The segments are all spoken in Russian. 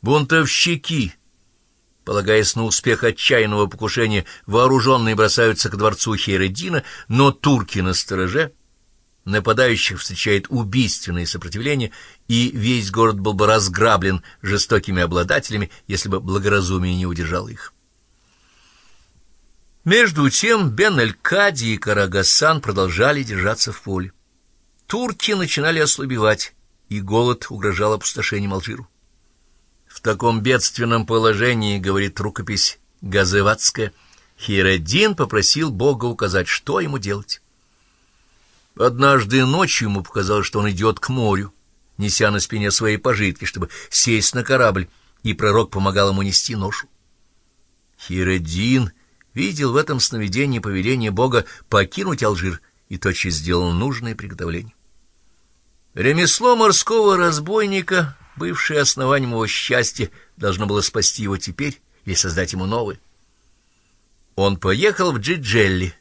Бунтовщики, полагаясь на успех отчаянного покушения, вооруженные бросаются к дворцу Хейреддина, но турки на стороже, нападающих встречает убийственное сопротивление, и весь город был бы разграблен жестокими обладателями, если бы благоразумие не удержало их. Между тем Бен-эль-Кади и Карагасан продолжали держаться в поле. Турки начинали ослабевать, и голод угрожал опустошением Алжиру. В таком бедственном положении, говорит рукопись Газеватская, Хиреддин попросил Бога указать, что ему делать. Однажды ночью ему показалось, что он идет к морю, неся на спине свои пожитки, чтобы сесть на корабль, и пророк помогал ему нести ношу. Хиреддин видел в этом сновидении повеление Бога покинуть Алжир и тотчас сделал нужные приготовления. Ремесло морского разбойника, бывшее основанием его счастья, должно было спасти его теперь или создать ему новое. Он поехал в Джиджелли,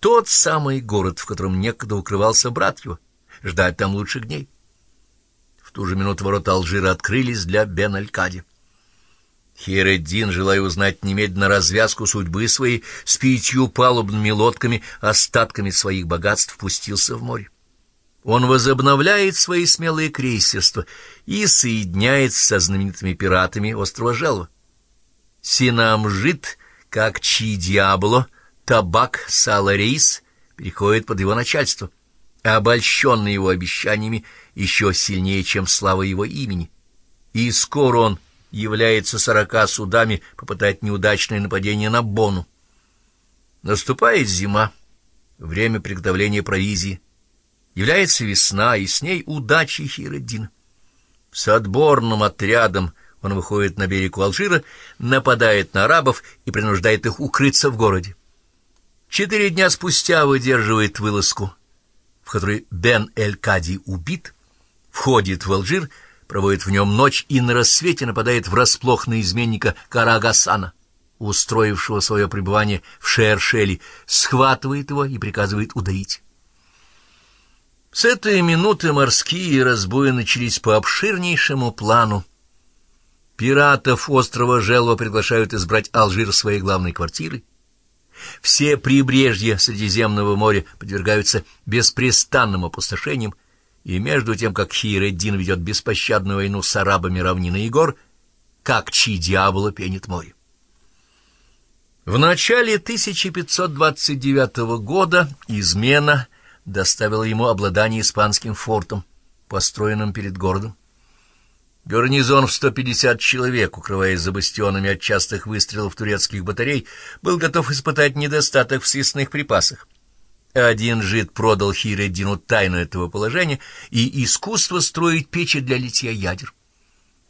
тот самый город, в котором некогда укрывался брат его, ждать там лучших дней. В ту же минуту ворота Алжира открылись для Бен-Алькади. Хереддин, желая узнать немедленно развязку судьбы своей, с пятью палубными лодками, остатками своих богатств, пустился в море. Он возобновляет свои смелые крейсерства и соединяется со знаменитыми пиратами острова Желва. Синамжит, как Чи-Диабло, табак Саларейс переходит под его начальство, обольщенный его обещаниями еще сильнее, чем слава его имени. И скоро он является сорока судами попытать неудачное нападение на Бону. Наступает зима, время приготовления провизии. Является весна, и с ней удачи Хиреддина. С отборным отрядом он выходит на берег Алжира, нападает на арабов и принуждает их укрыться в городе. Четыре дня спустя выдерживает вылазку, в которой Бен-эль-Кади убит, входит в Алжир проводит в нем ночь и на рассвете нападает врасплох на изменника Карагасана, устроившего свое пребывание в Шершели, схватывает его и приказывает удавить. С этой минуты морские разбои начались по обширнейшему плану. Пиратов острова Желва приглашают избрать Алжир своей главной квартирой. Все прибрежья Средиземного моря подвергаются беспрестанным опустошениям, и между тем, как Хиреддин ведет беспощадную войну с арабами равнины и гор, как чи дьявола пенит море. В начале 1529 года измена доставила ему обладание испанским фортом, построенным перед городом. Гарнизон в 150 человек, укрываясь за бастионами от частых выстрелов турецких батарей, был готов испытать недостаток в съестных припасах. Один жид продал Хиреддину тайну этого положения и искусство строить печи для литья ядер.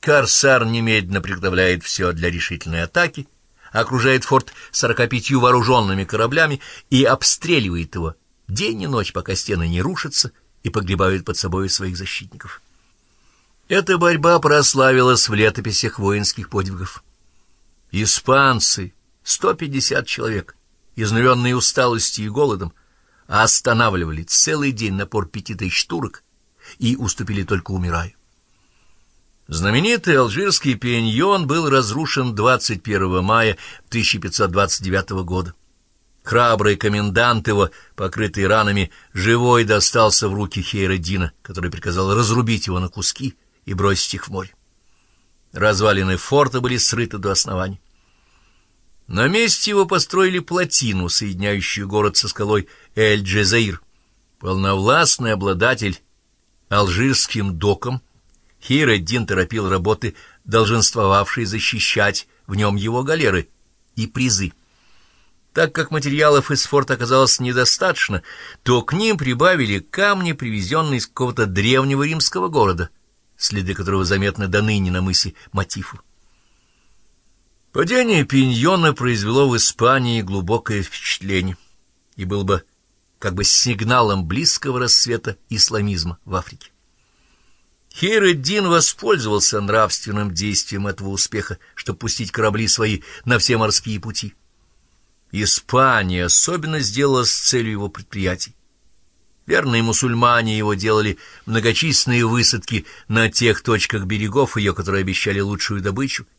Корсар немедленно приготовляет все для решительной атаки, окружает форт сорока пятью вооруженными кораблями и обстреливает его день и ночь, пока стены не рушатся и погребают под собой своих защитников. Эта борьба прославилась в летописях воинских подвигов. Испанцы, сто пятьдесят человек, изнуренные усталостью и голодом, останавливали целый день напор пяти тысяч турок и уступили только умирая. Знаменитый алжирский пеньон был разрушен 21 мая 1529 года. Храбрый комендант его, покрытый ранами, живой достался в руки Хейреддина, который приказал разрубить его на куски и бросить их в море. Развалины форта были срыты до основания. На месте его построили плотину, соединяющую город со скалой Эль-Джезаир. Полновластный обладатель алжирским доком, Хир-эд-Дин торопил работы, долженствовавшие защищать в нем его галеры и призы. Так как материалов из форта оказалось недостаточно, то к ним прибавили камни, привезенные из какого-то древнего римского города, следы которого заметны до ныне на мысе Матифу. Падение Пиньона произвело в Испании глубокое впечатление и было бы как бы сигналом близкого рассвета исламизма в Африке. Хейреддин воспользовался нравственным действием этого успеха, чтобы пустить корабли свои на все морские пути. Испания особенно сделала с целью его предприятий. Верные мусульмане его делали многочисленные высадки на тех точках берегов ее, которые обещали лучшую добычу,